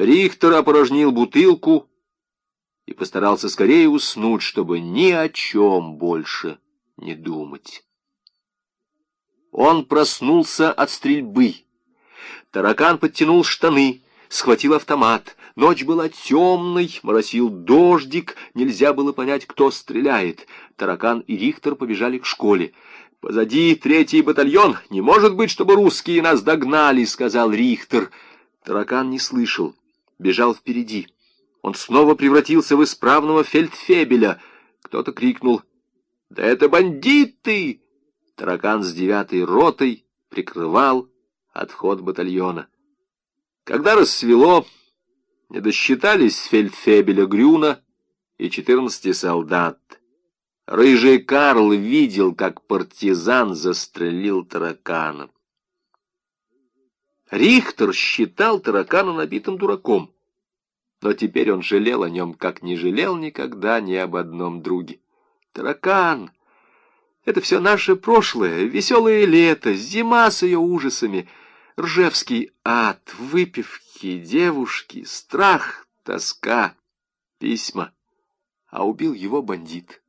Рихтер опорожнил бутылку и постарался скорее уснуть, чтобы ни о чем больше не думать. Он проснулся от стрельбы. Таракан подтянул штаны, схватил автомат. Ночь была темной, моросил дождик, нельзя было понять, кто стреляет. Таракан и Рихтер побежали к школе. «Позади третий батальон. Не может быть, чтобы русские нас догнали», — сказал Рихтер. Таракан не слышал, бежал впереди. Он снова превратился в исправного фельдфебеля. Кто-то крикнул «Да это бандиты!» Таракан с девятой ротой прикрывал отход батальона. Когда рассвело, не досчитались фельдфебеля Грюна и четырнадцати солдат. Рыжий Карл видел, как партизан застрелил таракана. Рихтер считал таракана набитым дураком, но теперь он жалел о нем, как не жалел никогда ни об одном друге. Таракан — это все наше прошлое, веселое лето, зима с ее ужасами, ржевский ад, выпивки, девушки, страх, тоска, письма. А убил его бандит.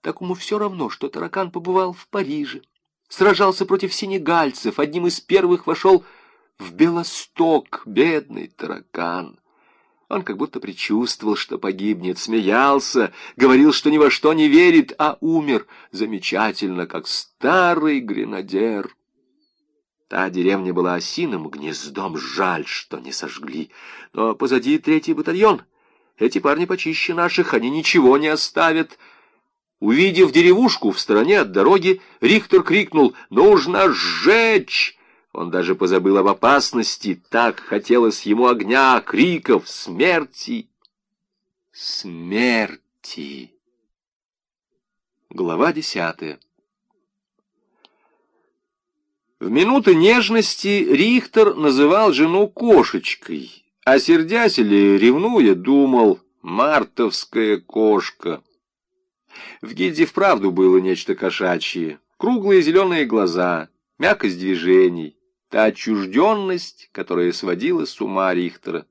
Такому все равно, что таракан побывал в Париже, сражался против сенегальцев, одним из первых вошел в Белосток, бедный таракан. Он как будто предчувствовал, что погибнет, смеялся, говорил, что ни во что не верит, а умер замечательно, как старый гренадер. Та деревня была осиным гнездом, жаль, что не сожгли. Но позади третий батальон. Эти парни почище наших, они ничего не оставят. Увидев деревушку в стороне от дороги, Рихтер крикнул «Нужно сжечь!» Он даже позабыл об опасности, так хотелось ему огня, криков, смерти. Смерти. Глава десятая. В минуты нежности Рихтер называл жену кошечкой, а сердясь или ревнуя, думал «мартовская кошка». В гильдии вправду было нечто кошачье. Круглые зеленые глаза, мягкость движений, та отчужденность, которая сводила с ума Рихтера.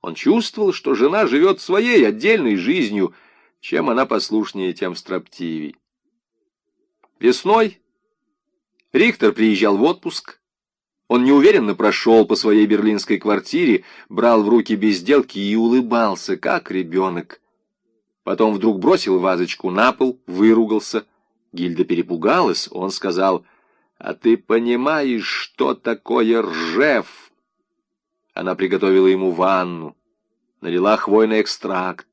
Он чувствовал, что жена живет своей отдельной жизнью, чем она послушнее, тем строптивей. Весной Рихтер приезжал в отпуск. Он неуверенно прошел по своей берлинской квартире, брал в руки безделки и улыбался, как ребенок. Потом вдруг бросил вазочку на пол, выругался. Гильда перепугалась, он сказал, «А ты понимаешь, что такое ржев?» Она приготовила ему ванну, налила хвойный экстракт.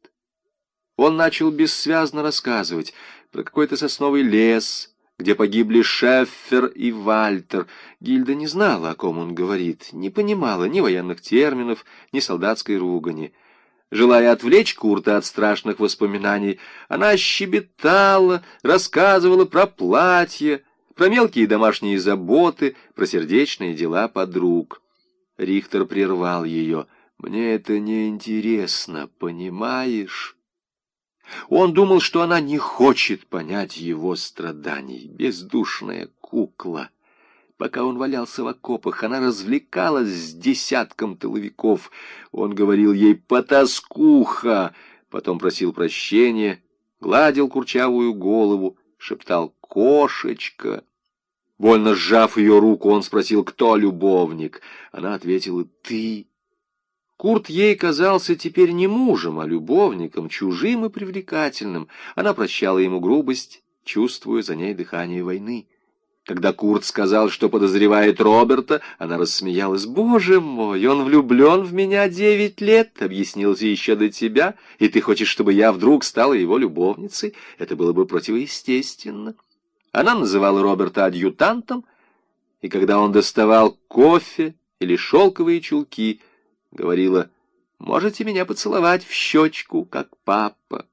Он начал бессвязно рассказывать про какой-то сосновый лес, где погибли Шеффер и Вальтер. Гильда не знала, о ком он говорит, не понимала ни военных терминов, ни солдатской ругани. Желая отвлечь Курта от страшных воспоминаний, она щебетала, рассказывала про платье, про мелкие домашние заботы, про сердечные дела подруг. Рихтер прервал ее. «Мне это не интересно, понимаешь?» Он думал, что она не хочет понять его страданий. Бездушная кукла. Пока он валялся в окопах, она развлекалась с десятком тыловиков. Он говорил ей «потаскуха», потом просил прощения, гладил курчавую голову, шептал «кошечка». Больно сжав ее руку, он спросил «кто любовник?» Она ответила «ты». Курт ей казался теперь не мужем, а любовником, чужим и привлекательным. Она прощала ему грубость, чувствуя за ней дыхание войны. Когда Курт сказал, что подозревает Роберта, она рассмеялась. «Боже мой, он влюблен в меня девять лет, объяснился еще до тебя, и ты хочешь, чтобы я вдруг стала его любовницей? Это было бы противоестественно». Она называла Роберта адъютантом, и когда он доставал кофе или шелковые чулки, говорила, «Можете меня поцеловать в щечку, как папа».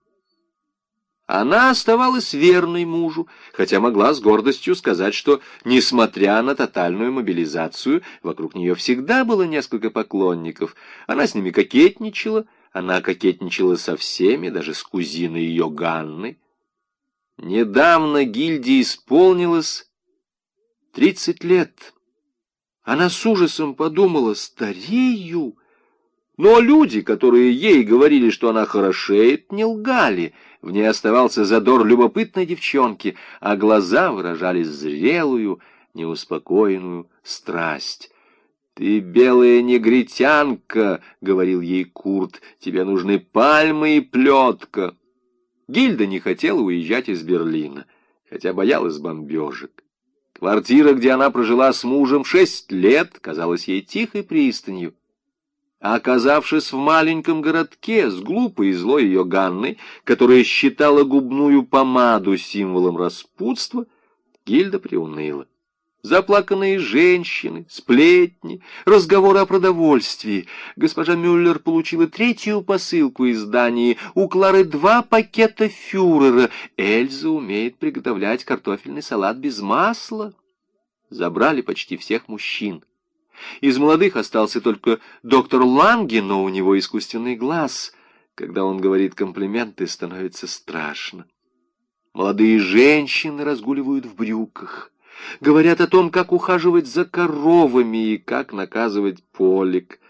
Она оставалась верной мужу, хотя могла с гордостью сказать, что, несмотря на тотальную мобилизацию, вокруг нее всегда было несколько поклонников. Она с ними кокетничала, она кокетничала со всеми, даже с кузиной ее Ганной. Недавно гильдии исполнилось тридцать лет. Она с ужасом подумала, старею, Но люди, которые ей говорили, что она хорошеет, не лгали. В ней оставался задор любопытной девчонки, а глаза выражали зрелую, неуспокоенную страсть. «Ты белая негритянка», — говорил ей Курт, — «тебе нужны пальмы и плетка». Гильда не хотела уезжать из Берлина, хотя боялась бомбежек. Квартира, где она прожила с мужем шесть лет, казалась ей тихой пристанью. А оказавшись в маленьком городке с глупой и злой ее Ганной, которая считала губную помаду символом распутства, Гильда приуныла. Заплаканные женщины, сплетни, разговоры о продовольствии. Госпожа Мюллер получила третью посылку из Дании. У Клары два пакета фюрера. Эльза умеет приготовлять картофельный салат без масла. Забрали почти всех мужчин. Из молодых остался только доктор Ланге, но у него искусственный глаз. Когда он говорит комплименты, становится страшно. Молодые женщины разгуливают в брюках. Говорят о том, как ухаживать за коровами и как наказывать полик.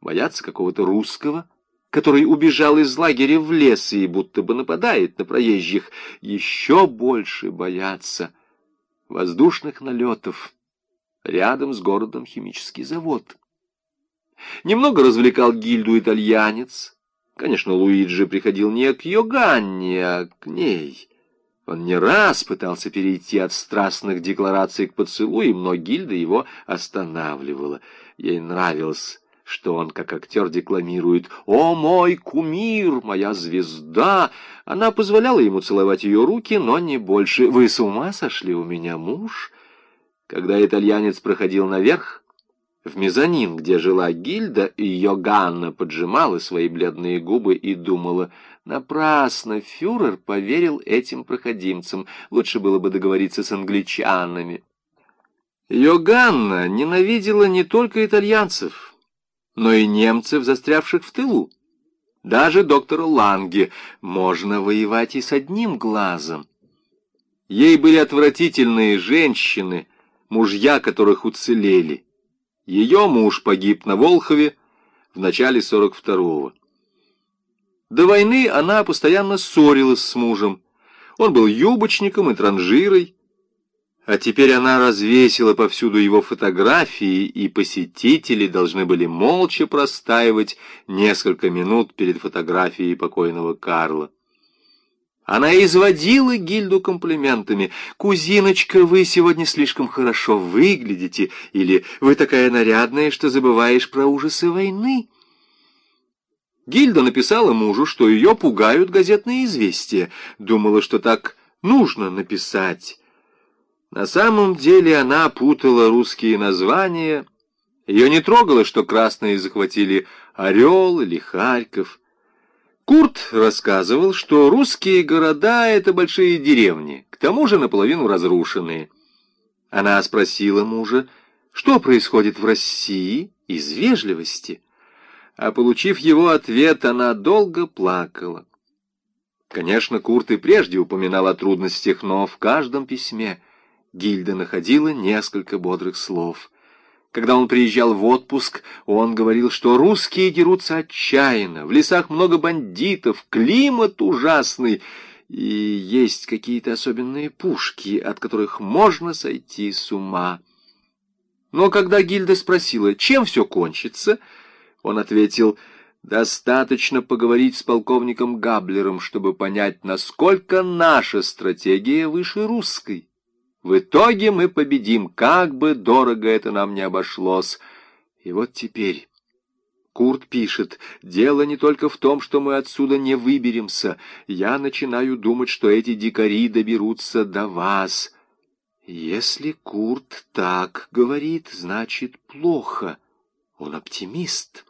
Боятся какого-то русского, который убежал из лагеря в лес и будто бы нападает на проезжих. Еще больше боятся воздушных налетов. Рядом с городом химический завод. Немного развлекал гильду итальянец. Конечно, Луиджи приходил не к Йоганне, а к ней. Он не раз пытался перейти от страстных деклараций к поцелуям, но гильда его останавливала. Ей нравилось, что он, как актер, декламирует «О, мой кумир, моя звезда!» Она позволяла ему целовать ее руки, но не больше. «Вы с ума сошли у меня, муж?» Когда итальянец проходил наверх, в мезонин, где жила Гильда, ее Ганна поджимала свои бледные губы и думала, напрасно фюрер поверил этим проходимцам, лучше было бы договориться с англичанами. Ее Ганна ненавидела не только итальянцев, но и немцев, застрявших в тылу. Даже доктора Ланге можно воевать и с одним глазом. Ей были отвратительные женщины, мужья которых уцелели. Ее муж погиб на Волхове в начале 42-го. До войны она постоянно ссорилась с мужем. Он был юбочником и транжирой, а теперь она развесила повсюду его фотографии, и посетители должны были молча простаивать несколько минут перед фотографией покойного Карла. Она изводила Гильду комплиментами. «Кузиночка, вы сегодня слишком хорошо выглядите» или «Вы такая нарядная, что забываешь про ужасы войны». Гильда написала мужу, что ее пугают газетные известия. Думала, что так нужно написать. На самом деле она путала русские названия. Ее не трогало, что красные захватили Орел или Харьков. Курт рассказывал, что русские города — это большие деревни, к тому же наполовину разрушенные. Она спросила мужа, что происходит в России из вежливости, а, получив его ответ, она долго плакала. Конечно, Курт и прежде упоминал о трудностях, но в каждом письме Гильда находила несколько бодрых слов — когда он приезжал в отпуск, он говорил, что русские дерутся отчаянно, в лесах много бандитов, климат ужасный, и есть какие-то особенные пушки, от которых можно сойти с ума. Но когда Гильда спросила, чем все кончится, он ответил, достаточно поговорить с полковником Габлером, чтобы понять, насколько наша стратегия выше русской. В итоге мы победим, как бы дорого это нам не обошлось. И вот теперь... Курт пишет, дело не только в том, что мы отсюда не выберемся. Я начинаю думать, что эти дикари доберутся до вас. Если Курт так говорит, значит плохо. Он оптимист.